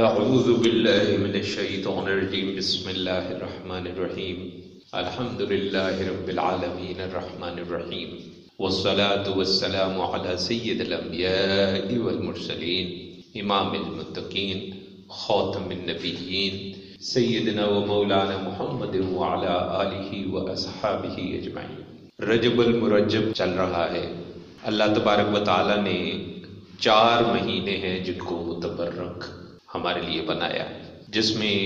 اعوذ باللہ من الشیطان الرجیم بسم اللہ الرحمن الرحیم الحمد للہ رب العالمین الرحمن الرحیم والصلاة والسلام على سید الانبیاء والمرسلین امام المتقین خاتم النبیین سیدنا و مولانا محمد وعلى آلہ و اصحابہ اجمعین رجب المرجب چل رہا ہے. اللہ تبارک و تعالی نے چار مہینے ہیں جن کو متبرک. ہمارے لیے بنایا۔ جس میں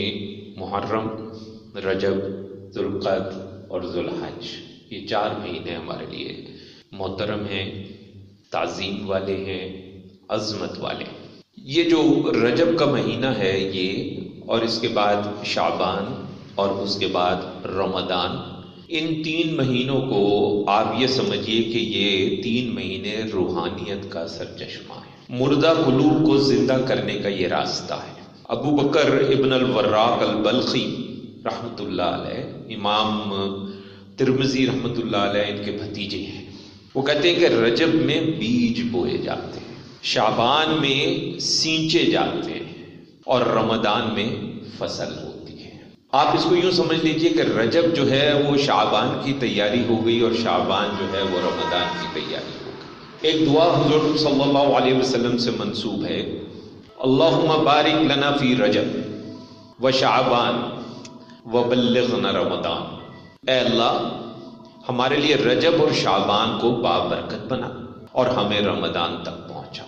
محرم، رجب ذوالقد اور ذوالحج یہ چار مہینے ہمارے لیے محترم ہیں، تعظیم والے ہیں، عظمت والے یہ جو رجب کا مہینہ ہے یہ، اور اس کے بعد شعبان اور اس کے بعد رمضان، ان تین مہینوں کو آپ یہ سمجھیے کہ یہ تین مہینے روحانیت کا سرچشمہ ہے۔ مردہ قلوب کو زندہ کرنے کا یہ راستہ ہے۔ ابو بکر ابن الوراق البلخی رحمۃ اللہ علیہ، امام ترمزی رحمۃ اللہ علیہ ان کے بھتیجے ہیں۔ وہ کہتے ہیں کہ رجب میں بیج بوئے جاتے ہیں شابان میں سینچے جاتے ہیں اور رمضان میں فصل ہوتی ہے۔ آپ اس کو یوں سمجھ لیجیے کہ رجب جو ہے وہ شعبان کی تیاری ہو گئی اور شعبان جو ہے وہ رمضان کی تیاری۔ ہو ایک دعا حضور صلی اللہ علیہ وسلم سے منسوب ہے۔ اللہ بارک لنا فی رجب و شعبان و بلغنا رمضان۔ اے اللہ، ہمارے لیے رجب اور شعبان کو بابرکت بنا اور ہمیں رمضان تک پہنچا۔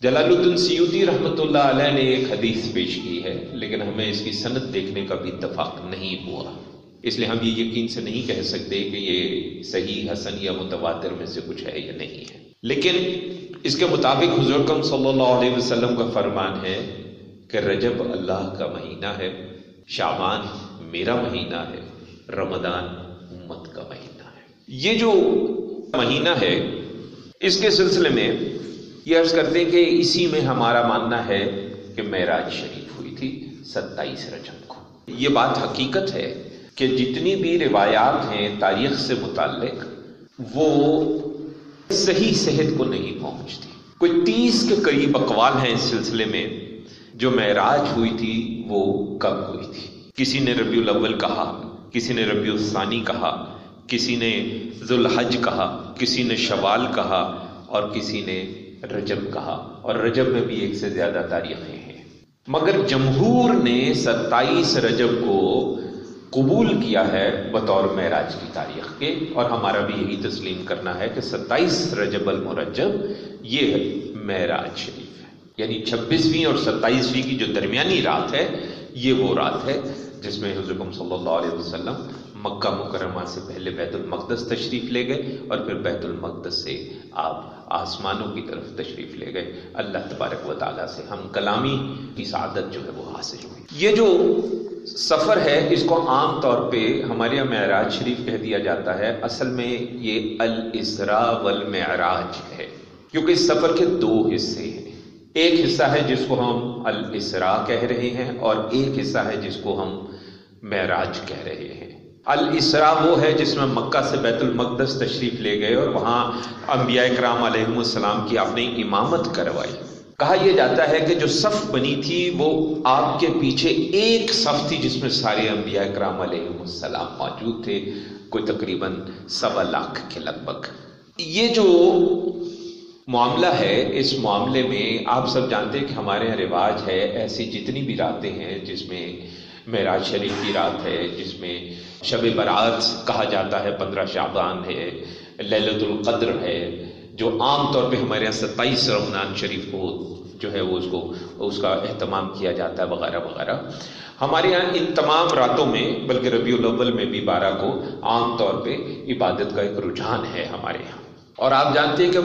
جلال الدین سیوتی رحمۃ اللہ علیہ نے ایک حدیث پیش کی ہے، لیکن ہمیں اس کی صنعت دیکھنے کا بھی اتفاق نہیں ہوا۔ اس لیے ہم یہ یقین سے نہیں کہہ سکتے کہ یہ صحیح، حسن یا متواتر میں سے کچھ ہے یا نہیں ہے۔ لیکن اس کے مطابق حضور کم صلی اللہ علیہ وسلم کا فرمان ہے کہ رجب اللہ کا مہینہ ہے شابان میرا مہینہ ہے، رمضان امت کا مہینہ ہے۔ یہ جو مہینہ ہے، اس کے سلسلے میں یہ عرض کرتے ہیں کہ اسی میں ہمارا ماننا ہے کہ معراج شریف ہوئی تھی، ستائیس رجب کو۔ یہ بات حقیقت ہے کہ جتنی بھی روایات ہیں تاریخ سے متعلق، وہ صحیح صحت کو نہیں پہنچتی۔ کوئی تیس کے قریب اقوال ہیں اس سلسلے میں، جو معراج ہوئی تھی، وہ کب ہوئی تھی؟ کسی نے ربیع الاول کہا، کسی نے ربیع الثانی کہا، کسی نے ذوالحج کہا، کسی نے شوال کہا، اور کسی نے رجب کہا۔ اور رجب میں بھی ایک سے زیادہ تاریخیں ہیں۔ مگر جمہور نے ستائیس رجب کو قبول کیا ہے بطور معراج کی تاریخ کے، اور ہمارا بھی یہی تسلیم کرنا ہے کہ ستائیس رجب المرجب یہ معراج شریف ہے۔ یعنی چھبیسویں اور ستائیسویں کی جو درمیانی رات ہے، یہ وہ رات ہے جس میں حضرت صلی اللہ علیہ وسلم مکہ مکرمہ سے پہلے بیت المقدس تشریف لے گئے اور پھر بیت المقدس سے آپ آسمانوں کی طرف تشریف لے گئے۔ اللہ تبارک و تعالیٰ سے ہم کلامی کی سعادت جو ہے وہ حاصل ہوئی۔ یہ جو سفر ہے، اس کو عام طور پہ ہمارے یہاں معراج شریف کہہ دیا جاتا ہے۔ اصل میں یہ الاسرا والمعراج ہے، کیونکہ اس سفر کے دو حصے ہیں۔ ایک حصہ ہے جس کو ہم الاسرا کہہ رہے ہیں اور ایک حصہ ہے جس کو ہم معراج کہہ رہے ہیں۔ الاسرا وہ ہے جس میں مکہ سے بیت المقدس تشریف لے گئے اور وہاں انبیاء کرام علیہ السلام کی آپ نے امامت کروائی۔ کہا یہ جاتا ہے کہ جو صف بنی تھی وہ آپ کے پیچھے ایک صف تھی جس میں سارے انبیاء کرام علیہ السلام موجود تھے، کوئی تقریباً سوا لاکھ کے لگ بھگ۔ یہ جو معاملہ ہے، اس معاملے میں آپ سب جانتے ہیں کہ ہمارے یہاں رواج ہے، ایسی جتنی بھی راتیں ہیں جس میں معراج شریف کی رات ہے، جس میں شب برات کہا جاتا ہے، پندرہ شعبان ہے للت القدر ہے جو عام طور پہ ہمارے یہاں ستائیس رمضان شریف کو جو ہے وہ اس کو اس کا اہتمام کیا جاتا ہے وغیرہ وغیرہ۔ ہمارے یہاں ان تمام راتوں میں، بلکہ ربیع الاول میں بھی بارہ کو عام طور پہ عبادت کا ایک رجحان ہے ہمارے یہاں۔ اور آپ جانتے ہیں کہ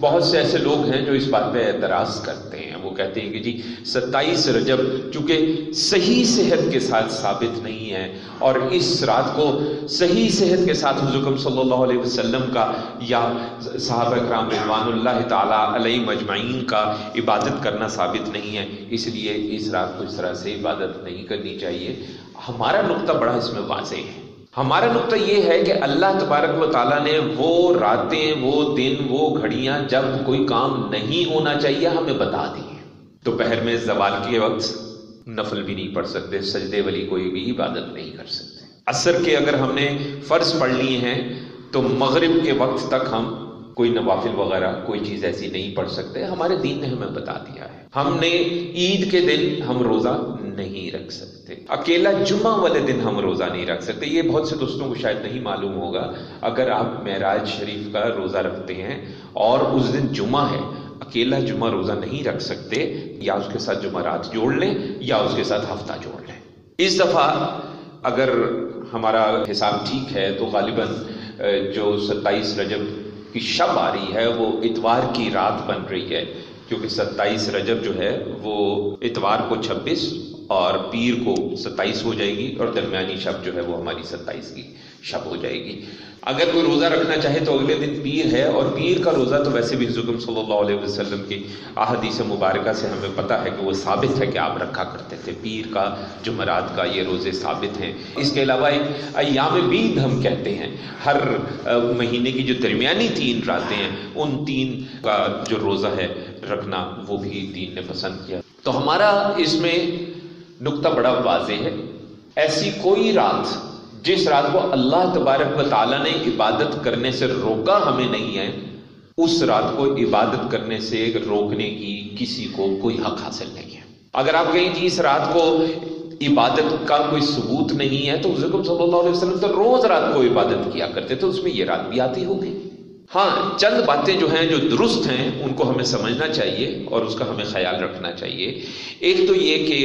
بہت سے ایسے لوگ ہیں جو اس بات پہ اعتراض کرتے ہیں۔ کہتے ہیں کہ جی ستائیس رجب چونکہ صحیح صحت کے ساتھ ثابت نہیں ہے اور اس رات کو صحیح صحت کے ساتھ حضرکم صلی اللہ علیہ وسلم کا یا صحابہ کرام رضوان اللہ تعالیٰ علیہ مجمعین کا عبادت کرنا ثابت نہیں ہے، اس لیے اس رات کو اس طرح سے عبادت نہیں کرنی چاہیے۔ ہمارا نقطہ بڑا اس میں واضح ہے۔ ہمارا نقطہ یہ ہے کہ اللہ تبارک و تعالیٰ نے وہ راتیں، وہ دن، وہ گھڑیاں جب کوئی کام نہیں ہونا چاہیے، ہمیں بتا دی۔ دوپہر میں زوال کے وقت نفل بھی نہیں پڑھ سکتے، سجدے والی کوئی بھی عبادت نہیں کر سکتے۔ اثر کے اگر ہم نے فرض پڑھ لی ہیں، تو مغرب کے وقت تک ہم کوئی نوافل وغیرہ، کوئی چیز ایسی نہیں پڑھ سکتے۔ ہمارے دین نے ہمیں بتا دیا ہے۔ ہم نے عید کے دن ہم روزہ نہیں رکھ سکتے۔ اکیلا جمعہ والے دن ہم روزہ نہیں رکھ سکتے۔ یہ بہت سے دوستوں کو شاید نہیں معلوم ہوگا۔ اگر آپ معراج شریف کا روزہ رکھتے ہیں اور اس دن جمعہ ہے اکیلا جمعہ روزہ نہیں رکھ سکتے، یا اس کے ساتھ جمعہ رات جوڑ لیں، یا اس کے ساتھ ہفتہ جوڑ لیں۔ اس دفعہ اگر ہمارا حساب ٹھیک ہے، تو غالباً جو ستائیس رجب کی شب آ رہی ہے، وہ اتوار کی رات بن رہی ہے۔ کیونکہ ستائیس رجب جو ہے، وہ اتوار کو چھبیس اور پیر کو ستائیس ہو جائے گی اور درمیانی شب جو ہے، وہ ہماری ستائیس کی۔ شب ہو جائے گی۔ اگر کوئی روزہ رکھنا چاہے تو اگلے دن پیر ہے اور پیر کا روزہ تو ویسے بھی حضرت صلی اللہ علیہ وسلم کی احادیث مبارکہ سے ہمیں پتہ ہے کہ وہ ثابت ہے کہ آپ رکھا کرتے تھے۔ پیر کا، جمعرات کا یہ روزے ثابت ہیں۔ اس کے علاوہ ایک ایام بید ہم کہتے ہیں۔ ہر مہینے کی جو درمیانی تین راتیں ہیں، ان تین کا جو روزہ ہے رکھنا وہ بھی دین نے پسند کیا۔ تو ہمارا اس میں نقطہ بڑا واضح ہے۔ ایسی کوئی رات جس رات کو اللہ تبارک و تعالیٰ نے عبادت کرنے سے روکا ہمیں نہیں ہے اس رات کو عبادت کرنے سے روکنے کی کسی کو کوئی حق حاصل نہیں ہے۔ اگر آپ کہیں کہ اس رات کو عبادت کا کوئی ثبوت نہیں ہے، تو حضرت صلی اللہ علیہ وسلم تو روز رات کو عبادت کیا کرتے تو اس میں یہ رات بھی آتی ہوگی۔ ہاں چند باتیں جو ہیں، جو درست ہیں، ان کو ہمیں سمجھنا چاہیے اور اس کا ہمیں خیال رکھنا چاہیے۔ ایک تو یہ کہ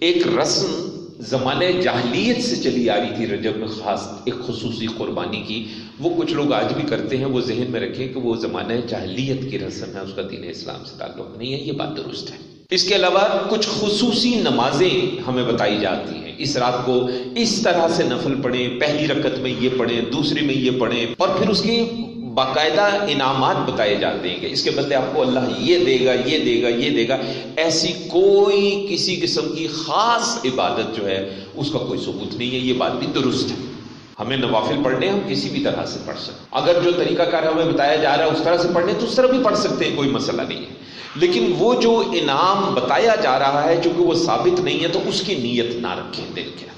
ایک رسم زمانے جاہلیت سے چلی آ رہی تھی رجب میں، خاص ایک خصوصی قربانی کی۔ وہ کچھ لوگ آج بھی کرتے ہیں، وہ ذہن میں رکھیں کہ وہ زمانہ جاہلیت کی رسم ہے، اس کا دین اسلام سے تعلق نہیں ہے، یہ بات درست ہے۔ اس کے علاوہ کچھ خصوصی نمازیں ہمیں بتائی جاتی ہیں۔ اس رات کو اس طرح سے نفل پڑھیں، پہلی رکت میں یہ پڑھیں، دوسری میں یہ پڑھیں اور پھر اس کی باقاعدہ انعامات بتائے جاتے ہیں کہ اس کے بدلے آپ کو اللہ یہ دے گا، یہ دے گا، یہ دے گا۔ ایسی کوئی کسی قسم کی خاص عبادت جو ہے، اس کا کوئی ثبوت نہیں ہے۔ یہ بات بھی درست ہے۔ ہمیں نوافل پڑھنے ہم کسی بھی طرح سے پڑھ سکتے اگر جو طریقہ کار ہمیں بتایا جا رہا ہے، اس طرح سے پڑھنے تو اس طرح بھی پڑھ سکتے ہیں، کوئی مسئلہ نہیں ہے۔ لیکن وہ جو انعام بتایا جا رہا ہے، چونکہ وہ ثابت نہیں ہے، تو اس کی نیت نہ رکھیں دل کے۔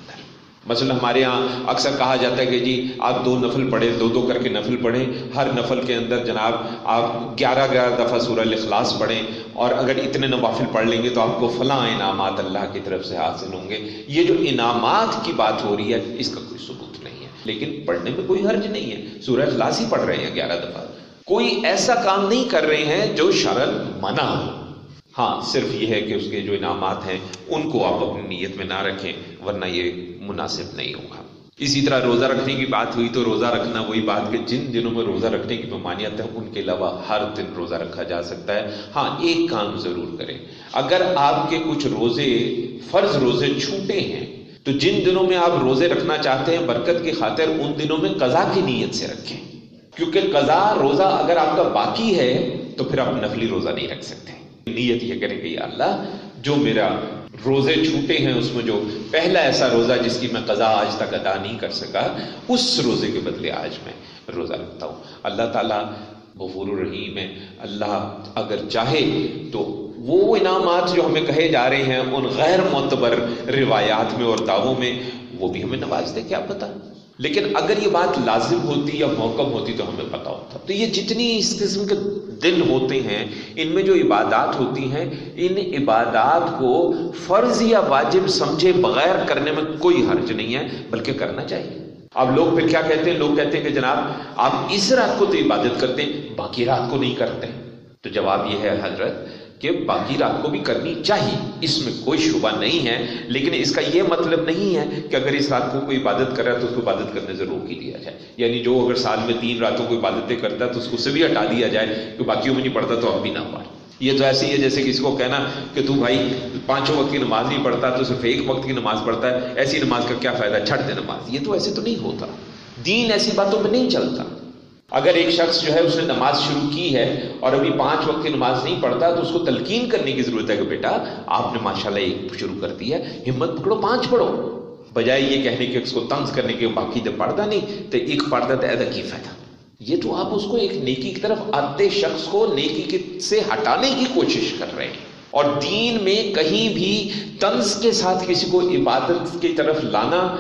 مثلا ہمارے ہاں اکثر کہا جاتا ہے کہ جی آپ دو نفل پڑھیں، دو دو کر کے نفل پڑھیں، ہر نفل کے اندر جناب آپ گیارہ گیارہ دفعہ سورہ الاخلاص پڑھیں، اور اگر اتنے نوافل پڑھ لیں گے تو آپ کو فلاں انعامات اللہ کی طرف سے حاصل ہوں گے۔ یہ جو انعامات کی بات ہو رہی ہے، اس کا کوئی ثبوت نہیں ہے۔ لیکن پڑھنے میں کوئی حرج نہیں ہے۔ سورہ اخلاص ہی پڑھ رہے ہیں گیارہ دفعہ۔ کوئی ایسا کام نہیں کر رہے ہیں جو شرل منع ہو۔ ہاں صرف یہ ہے کہ اس کے جو انعامات ہیں، ان کو آپ اپنی نیت میں نہ رکھیں، ورنہ یہ مناسب نہیں ہوگا۔ اسی طرح روزہ رکھنے کی بات ہوئی تو روزہ رکھنا وہی بات کہ جن دنوں میں روزہ رکھنے کی ممانعت ہے، ان کے علاوہ ہر دن روزہ رکھا جا سکتا ہے۔ ہاں ایک کام ضرور کریں۔ اگر آپ کے کچھ روزے، فرض روزے چھوٹے ہیں، تو جن دنوں میں آپ روزے رکھنا چاہتے ہیں، برکت کی خاطر ان دنوں میں قضا کی نیت سے رکھیں۔ کیونکہ قضا روزہ اگر آپ کا باقی ہے، تو پھر آپ نفلی روزہ نہیں رکھ سکتے۔ نیت یہ کریں کہ یا اللہ، جو میرا روزے چھوٹے ہیں اس میں جو پہلا ایسا روزہ جس کی میں قضا آج تک ادا نہیں کر سکا، اس روزے کے بدلے آج میں روزہ رکھتا ہوں۔ اللہ تعالیٰ غفور الرحیم ہے۔ اللہ اگر چاہے تو وہ انعامات جو ہمیں کہے جا رہے ہیں ان غیر معتبر روایات میں اور دعووں میں وہ بھی ہمیں نواز دے کیا پتہ؟ لیکن اگر یہ بات لازم ہوتی یا موقع ہوتی تو ہمیں پتا ہوتا۔ تو یہ جتنی اس قسم کے دن ہوتے ہیں، ان میں جو عبادات ہوتی ہیں، ان عبادات کو فرض یا واجب سمجھے بغیر کرنے میں کوئی حرج نہیں ہے، بلکہ کرنا چاہیے۔ اب لوگ پھر کیا کہتے ہیں؟ لوگ کہتے ہیں کہ جناب، آپ اس رات کو تو عبادت کرتے ہیں، باقی رات کو نہیں کرتے۔ تو جواب یہ ہے، حضرت کہ باقی رات کو بھی کرنی چاہیے۔ اس میں کوئی شبہ نہیں ہے، لیکن اس کا یہ مطلب نہیں ہے کہ اگر اس رات کو کوئی عبادت کر رہا ہے تو اس کو عبادت کرنے سے روک ہی دیا جائے۔ یعنی جو اگر سال میں تین راتوں کو عبادتیں کرتا ہے تو اس کو سے بھی ہٹا دیا جائے کہ باقیوں میں نہیں پڑھتا تو اب بھی نہ پڑھ یہ تو ایسے ہی ہے جیسے کسی کو کہنا کہ تو بھائی پانچوں وقت کی نماز نہیں پڑھتا تو صرف ایک وقت کی نماز پڑھتا ہے، ایسی نماز کا کیا فائدہ؟ چھٹ دے نماز۔ یہ تو ایسے تو نہیں ہوتا۔ دین ایسی باتوں میں نہیں چلتا۔ اگر ایک شخص جو ہے اس نے نماز شروع کی ہے اور ابھی پانچ وقت کی نماز نہیں پڑھتا، تو اس کو تلقین کرنے کی ضرورت ہے کہ بیٹا، آپ نے ماشاءاللہ ایک شروع کر دی ہے، ہمت پکڑو، پانچ پڑھو۔ بجائے یہ کہنے کے، اس کو تنز کرنے کے، باقی جب پڑھتا نہیں، تو ایک پڑھتا تو ایسا کی فائدہ۔ یہ تو آپ اس کو ایک نیکی کی طرف آتے شخص کو نیکی سے ہٹانے کی کوشش کر رہے ہیں۔ اور دین میں کہیں بھی طنز کے ساتھ کسی کو عبادت کی طرف لانا،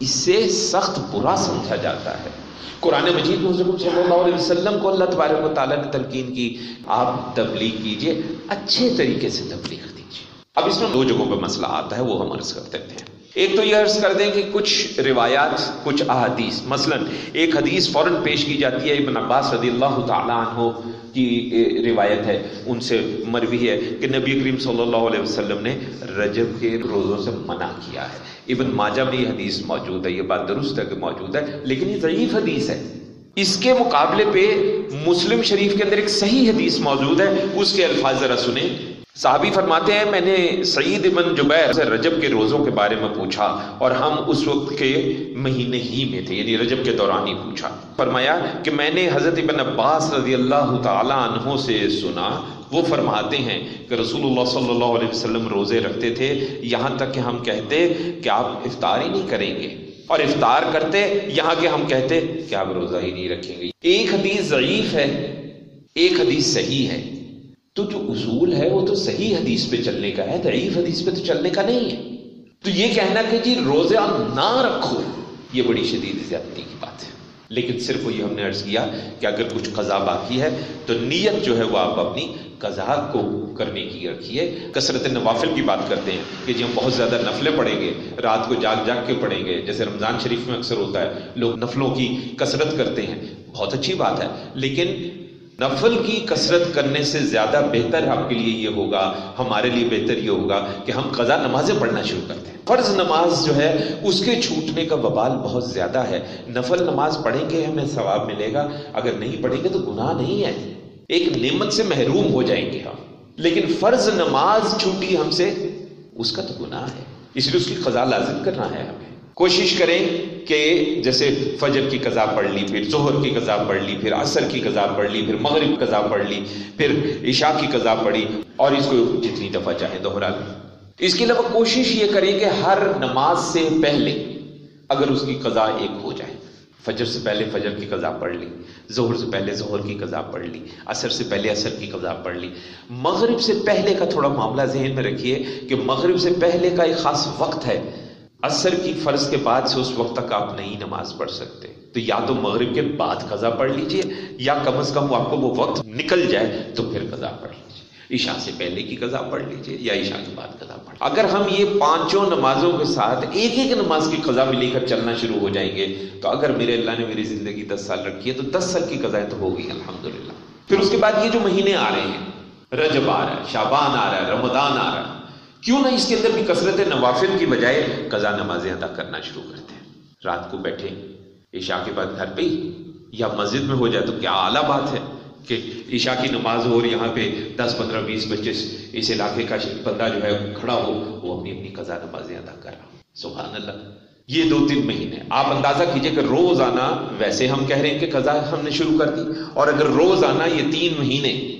اس سے سخت برا سمجھا جاتا ہے۔ قرآن مجید میں صلی اللہ علیہ وسلم کو اللہ تبارک و تعالیٰ نے تلقین کی، آپ تبلیغ کیجیے، اچھے طریقے سے تبلیغ دیجیے۔ اب اس میں دو جگہوں پہ مسئلہ آتا ہے، وہ ہم عرض کر دیتے ہیں۔ ایک تو یہ عرض کر دیں کہ کچھ روایات، کچھ احادیث، مثلا ایک حدیث فوراً پیش کی جاتی ہے، ابن عباس رضی اللہ تعالیٰ عنہ کی روایت ہے، ان سے مروی ہے کہ نبی کریم صلی اللہ علیہ وسلم نے رجب کے روزوں سے منع کیا ہے۔ ابن ماجہ میں یہ حدیث موجود ہے، یہ بات درست ہے کہ موجود ہے، لیکن یہ ضعیف حدیث ہے۔ اس کے مقابلے پہ مسلم شریف کے اندر ایک صحیح حدیث موجود ہے، اس کے الفاظ ذرا سنیں۔ صحابی فرماتے ہیں، میں نے سعید بن جبیر سے رجب کے روزوں کے بارے میں پوچھا اور ہم اس وقت کے مہینے ہی میں تھے یعنی رجب کے دوران ہی پوچھا۔ فرمایا کہ میں نے حضرت ابن عباس رضی اللہ تعالی عنہ سے سنا، وہ فرماتے ہیں کہ رسول اللہ صلی اللہ علیہ وسلم روزے رکھتے تھے، یہاں تک کہ ہم کہتے کہ آپ افطار ہی نہیں کریں گے۔ اور افطار کرتے، یہاں کہ ہم کہتے کہ آپ روزہ ہی نہیں رکھیں گے۔ ایک حدیث ضعیف ہے، ایک حدیث صحیح ہے۔ تو جو اصول ہے وہ تو صحیح حدیث پہ چلنے کا ہے، ضعیف حدیث پہ تو چلنے کا نہیں ہے۔ تو یہ کہنا کہ جی روزہ نہ رکھو، یہ بڑی شدید زیادتی کی بات ہے۔ لیکن صرف یہ ہم نے عرض کیا کہ اگر کچھ قضا باقی ہے، تو نیت جو ہے وہ آپ اپنی قضا کو کرنے کی رکھیے کثرت نوافل کی بات کرتے ہیں کہ جی ہم بہت زیادہ نفلیں پڑھیں گے، رات کو جاگ جاگ کے پڑھیں گے۔ جیسے رمضان شریف میں اکثر ہوتا ہے، لوگ نفلوں کی کثرت کرتے ہیں۔ بہت اچھی بات ہے، لیکن نفل کی کثرت کرنے سے زیادہ بہتر آپ کے لیے یہ ہوگا، ہمارے لیے بہتر یہ ہوگا کہ ہم قضا نمازیں پڑھنا شروع کرتے ہیں۔ فرض نماز جو ہے، اس کے چھوٹنے کا وبال بہت زیادہ ہے۔ نفل نماز پڑھیں گے ہمیں ثواب ملے گا، اگر نہیں پڑھیں گے تو گناہ نہیں ہے۔ ایک نعمت سے محروم ہو جائیں گے ہم۔ لیکن فرض نماز چھوٹی ہم سے، اس کا تو گناہ ہے۔ اس لیے اس کی قضا لازم کرنا ہے ہمیں۔ کوشش کریں کہ جیسے فجر کی قضا پڑھ لی، پھر ظہر کی قضا پڑھ لی، پھر عصر کی قضا پڑھ لی، پھر مغرب قضا پڑھ لی، پھر عشاء کی قضا پڑھی اور اس کو جتنی دفعہ چاہے دوہرا لی اس کے علاوہ کوشش یہ کریں کہ ہر نماز سے پہلے اگر اس کی قضا ایک ہو جائے، فجر سے پہلے فجر کی قضا پڑھ لی، ظہر سے پہلے ظہر کی قضا پڑھ لی، عصر سے پہلے عصر کی قضا پڑھ لی۔ مغرب سے پہلے کا تھوڑا معاملہ ذہن میں رکھیے کہ مغرب سے پہلے کا ایک خاص وقت ہے۔ عصر کی فرض کے بعد سے اس وقت تک آپ نہیں نماز پڑھ سکتے تو یا تو مغرب کے بعد قضا پڑھ لیجیے، یا کم از کم آپ کو وہ وقت نکل جائے تو پھر قضا پڑھ لیجیے۔ عشاء سے پہلے کی قضا پڑھ لیجیے یا عشاء کے بعد قضا پڑھ اگر ہم یہ پانچوں نمازوں کے ساتھ ایک ایک نماز کی قضا میں لے کر چلنا شروع ہو جائیں گے، تو اگر میرے اللہ نے میری زندگی دس سال رکھی ہے تو دس سال کی قضائیں تو ہوگی، الحمدللہ۔ پھر اس کے بعد یہ جو مہینے آ رہے ہیں، رجب آ رہا ہے شابان آ رہا ہے، رمضان آ رہا ہے کیوں نہ اس کے اندر بھی کثرت نوافل کی بجائے قضا نمازیں ادا کرنا شروع کرتے ہیں رات کو بیٹھے، عشاء کے بعد گھر پہ ہی، یا مسجد میں ہو جائے تو کیا اعلیٰ بات ہے کہ عشاء کی نماز ہو اور یہاں پہ دس پندرہ بیس پچیس اس علاقے کا بندہ جو ہے کھڑا ہو، وہ اپنی اپنی قضا نمازیں ادا کر رہا۔ سبحان اللہ۔ یہ دو تین مہینے۔ آپ اندازہ کیجیے کہ روز آنا ویسے ہم کہہ رہے ہیں کہ قضا ہم نے شروع کر دی، اور اگر روز آنا یہ تین مہینے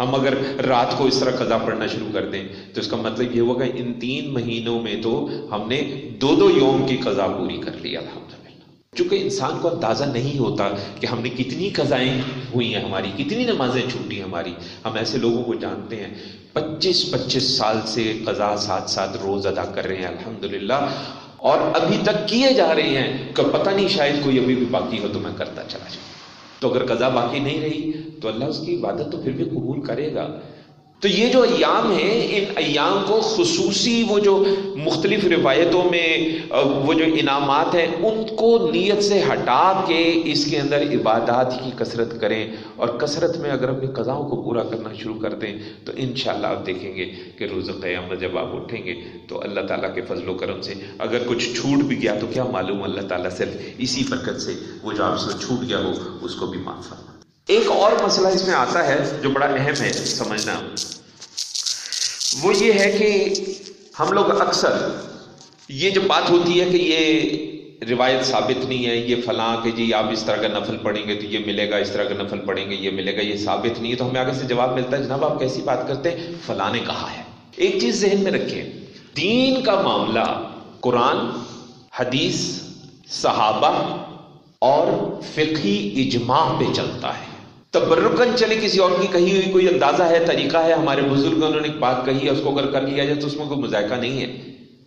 ہم اگر رات کو اس طرح قضا پڑھنا شروع کر دیں، تو اس کا مطلب یہ ہوگا ان تین مہینوں میں تو ہم نے دو دو یوم کی قضا پوری کر لی الحمد چونکہ انسان کو اندازہ نہیں ہوتا کہ ہم نے کتنی قضائیں ہوئی ہیں ہماری، کتنی نمازیں چھوٹی ہماری۔ ہم ایسے لوگوں کو جانتے ہیں، پچیس پچیس سال سے قضا ساتھ ساتھ روز ادا کر رہے ہیں، الحمدللہ۔ اور ابھی تک کیے جا رہے ہیں کہ پتہ نہیں شاید کوئی ابھی بھی باقی ہو تو میں کرتا چلا جاؤں۔ تو اگر قضا باقی نہیں رہی تو اللہ اس کی عبادت تو پھر بھی قبول کرے گا۔ تو یہ جو ایام ہیں، ان ایام کو خصوصی وہ جو مختلف روایتوں میں وہ جو انعامات ہیں، ان کو نیت سے ہٹا کے اس کے اندر عبادات کی کثرت کریں اور کثرت میں اگر اپنی قضاؤں کو پورا کرنا شروع کر دیں تو انشاءاللہ آپ دیکھیں گے کہ روز قیامت جب آپ اٹھیں گے تو اللہ تعالیٰ کے فضل و کرم سے اگر کچھ چھوٹ بھی گیا تو کیا معلوم اللہ تعالیٰ صرف اسی برکت سے وہ جو آپ سے چھوٹ گیا ہو، اس کو بھی معاف فرما ایک اور مسئلہ اس میں آتا ہے جو بڑا اہم ہے سمجھنا۔ وہ یہ ہے کہ ہم لوگ اکثر یہ جو بات ہوتی ہے کہ یہ روایت ثابت نہیں ہے، یہ فلاں کہ جی آپ اس طرح کا نفل پڑھیں گے تو یہ ملے گا، اس طرح کا نفل پڑھیں گے، یہ ملے گا، یہ ثابت نہیں ہے۔ تو ہمیں آگے سے جواب ملتا ہے، جناب آپ کیسی بات کرتے ہیں؟ فلاں نے کہا ہے۔ ایک چیز ذہن میں رکھیں، دین کا معاملہ قرآن، حدیث، صحابہ اور فقہی اجماع پہ چلتا ہے۔ تبرکن چلے کسی اور کی کہی ہوئی کوئی اندازہ ہے، طریقہ ہے؟ ہمارے بزرگوں نے ایک بات کہی ہے اس کو اگر کر لیا جائے تو اس میں کوئی مذائقہ نہیں ہے۔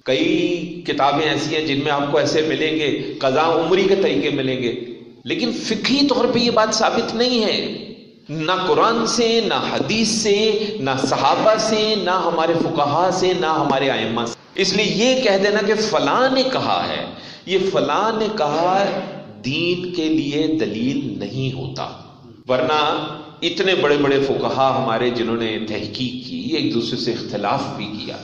کئی کتابیں ایسی ہیں جن میں آپ کو ایسے ملیں گے قضا عمری کے طریقے ملیں گے۔ لیکن فقہی طور پہ یہ بات ثابت نہیں ہے۔ نہ قرآن سے، نہ حدیث سے، نہ صحابہ سے، نہ ہمارے فقہا سے، نہ ہمارے آئمہ سے۔ اس لیے یہ کہہ دینا کہ فلاں نے کہا ہے۔ یہ فلاں نے کہا، دین کے لیے دلیل نہیں ہوتا۔ ورنہ اتنے بڑے بڑے فقہا ہمارے جنہوں نے تحقیق کی، ایک دوسرے سے اختلاف بھی کیا،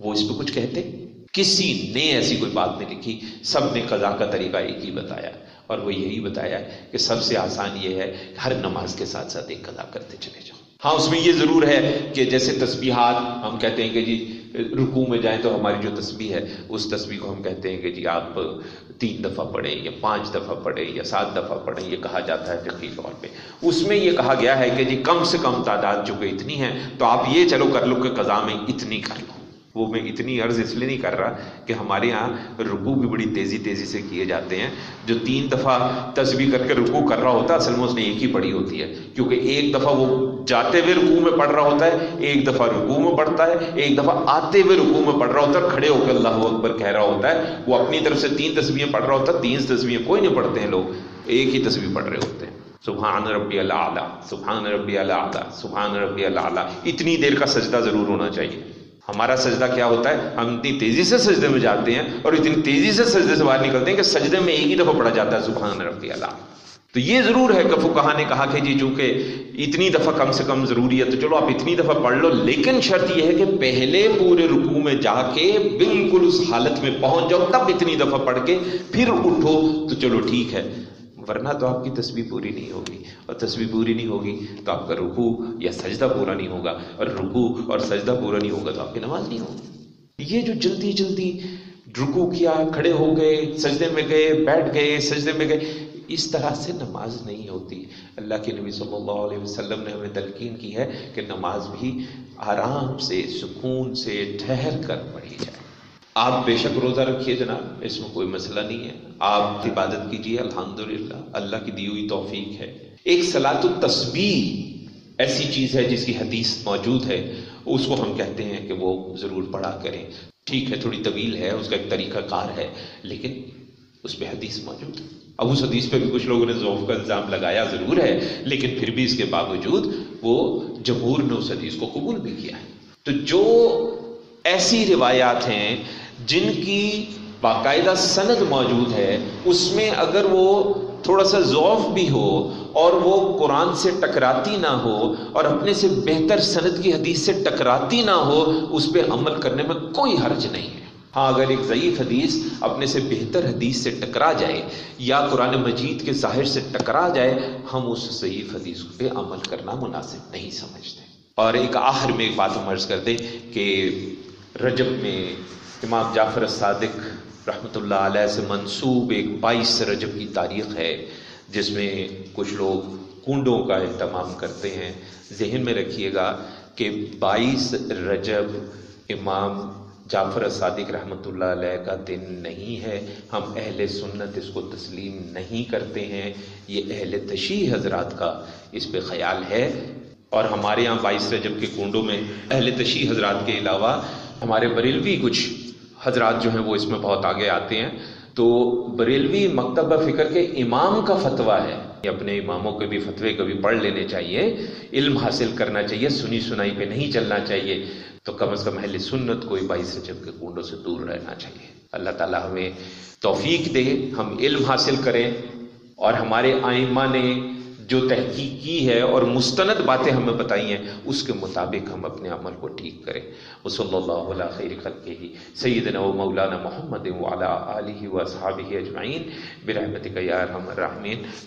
وہ اس پہ کچھ کہتے؟ کسی نے ایسی کوئی بات نہیں لکھی، سب نے قضا کا طریقہ ایک ہی بتایا۔ اور وہ یہی بتایا کہ سب سے آسان یہ ہے کہ ہر نماز کے ساتھ ساتھ ایک قضا کرتے چلے جاؤ۔ ہاں اس میں یہ ضرور ہے کہ جیسے تسبیحات، ہم کہتے ہیں کہ جی رکو میں جائیں تو ہماری جو تسبیح ہے، اس تسبیح کو ہم کہتے ہیں کہ جی آپ تین دفعہ پڑھیں یا پانچ دفعہ پڑھیں یا سات دفعہ پڑھیں، یہ کہا جاتا ہے فقی طور پہ۔ اس میں یہ کہا گیا ہے کہ جی کم سے کم تعداد جو کہ اتنی ہے تو آپ یہ چلو کر لو کہ قضا میں اتنی کر لو۔ وہ میں اتنی عرض اس لیے نہیں کر رہا کہ ہمارے یہاں رکو بھی بڑی تیزی تیزی سے کیے جاتے ہیں۔ جو تین دفعہ تصویر کر کے رکو کر رہا ہوتا ہے، اصل میں اس نے ایک ہی پڑھی ہوتی ہے۔ کیونکہ ایک دفعہ وہ جاتے ہوئے رکو میں پڑھ رہا ہوتا ہے، ایک دفعہ رکو میں پڑھتا ہے، ایک دفعہ آتے ہوئے رکو میں پڑھ رہا ہوتا ہے کھڑے ہو کے اللہ اکبر کہہ رہا ہوتا ہے۔ وہ اپنی طرف سے تین تصویریں پڑھ رہا ہوتا ہے، تین تصویریں کوئی نہیں پڑھتے ہیں لوگ۔ ایک ہی تصویر پڑھ رہے ہوتے ہیں۔ سبحان ربی اللہ سبحان ربی اللہ سبحان ربی اللہ اتنی دیر کا سجدہ ضرور ہونا چاہیے۔ ہمارا سجدہ کیا ہوتا ہے؟ ہم اتنی تیزی سے سجدے میں جاتے ہیں اور اتنی تیزی سے سجدے سے باہر نکلتے ہیں کہ سجدے میں ایک ہی دفعہ پڑا جاتا ہے، سبحان ربی اللہ تو یہ ضرور ہے کہ فقہا نے کہا کہ جی چونکہ اتنی دفعہ کم سے کم ضروری ہے تو چلو آپ اتنی دفعہ پڑھ لو، لیکن شرط یہ ہے کہ پہلے پورے رکوع میں جا کے بالکل اس حالت میں پہنچ جاؤ، تب اتنی دفعہ پڑھ کے پھر اٹھو۔ تو چلو ٹھیک ہے۔ ورنہ تو آپ کی تصویر پوری نہیں ہوگی اور تصویر پوری نہیں ہوگی تو آپ کا رکو یا سجدہ پورا نہیں ہوگا اور رکو اور سجدہ پورا نہیں ہوگا تو آپ کی نماز نہیں ہوگی۔ یہ جو جلدی جلدی رکو کیا، کھڑے ہو گئے، سجدے میں گئے، بیٹھ گئے، سجدے میں گئے، اس طرح سے نماز نہیں ہوتی۔ اللہ کے نبی صلی اللہ علیہ وسلم نے ہمیں تلقین کی ہے کہ نماز بھی آرام سے، سکون سے ٹھہر کر پڑھی جائے۔ آپ بے شک روزہ رکھیے جناب، اس میں کوئی مسئلہ نہیں ہے۔ آپ عبادت کیجیے، الحمدللہ، اللہ کی دی ہوئی توفیق ہے۔ ایک سلاۃ التسبیح ایسی چیز ہے جس کی حدیث موجود ہے، اس کو ہم کہتے ہیں کہ وہ ضرور پڑھا کریں۔ ٹھیک ہے، تھوڑی طویل ہے، اس کا ایک طریقہ کار ہے، لیکن اس پہ حدیث موجود ہے۔ اب اس حدیث پہ بھی کچھ لوگوں نے ذوف کا الزام لگایا ضرور ہے، لیکن پھر بھی اس کے باوجود وہ جمہور نے اس حدیث کو قبول بھی کیا ہے۔ تو جو ایسی روایات ہیں جن کی باقاعدہ سند موجود ہے، اس میں اگر وہ تھوڑا سا ذوف بھی ہو اور وہ قرآن سے ٹکراتی نہ ہو اور اپنے سے بہتر سند کی حدیث سے ٹکراتی نہ ہو، اس پہ عمل کرنے میں کوئی حرج نہیں ہے۔ ہاں اگر ایک ضعیف حدیث اپنے سے بہتر حدیث سے ٹکرا جائے یا قرآن مجید کے ظاہر سے ٹکرا جائے، ہم اس ضعیف حدیث پہ عمل کرنا مناسب نہیں سمجھتے۔ اور ایک آخر میں ایک بات عمرض کر دیں کہ رجب میں امام جعفر صادق رحمۃ اللہ علیہ سے منصوب ایک بائیس رجب کی تاریخ ہے، جس میں کچھ لوگ کنڈوں کا اہتمام کرتے ہیں۔ ذہن میں رکھیے گا کہ بائیس رجب امام جعفر صادق رحمۃ اللہ علیہ کا دن نہیں ہے۔ ہم اہل سنت اس کو تسلیم نہیں کرتے ہیں۔ یہ اہل تشیح حضرات کا اس پہ خیال ہے۔ اور ہمارے یہاں بائیس رجب کے کنڈوں میں اہل تشیح حضرات کے علاوہ ہمارے بریلوی کچھ حضرات جو ہیں وہ اس میں بہت آگے آتے ہیں۔ تو بریلوی مکتبہ فکر کے امام کا فتویٰ ہے۔ اپنے اماموں کے بھی فتوے کبھی پڑھ لینے چاہیے، علم حاصل کرنا چاہیے، سنی سنائی پہ نہیں چلنا چاہیے۔ تو کم از کم اہل سنت کوئی بائیس رجب کے کنڈوں سے دور رہنا چاہیے۔ اللہ تعالیٰ ہمیں توفیق دے، ہم علم حاصل کریں اور ہمارے آئمہ نے جو تحقیق کی ہے اور مستند باتیں ہمیں بتائی ہیں، اس کے مطابق ہم اپنے عمل کو ٹھیک کریں۔ وہ صلی اللہ علیہ خیر خلق ہی سیدنا و مولانا محمد وعلی علیہ و اصحابہ اجمعین۔ برحمتک یا ارحم الراحمین۔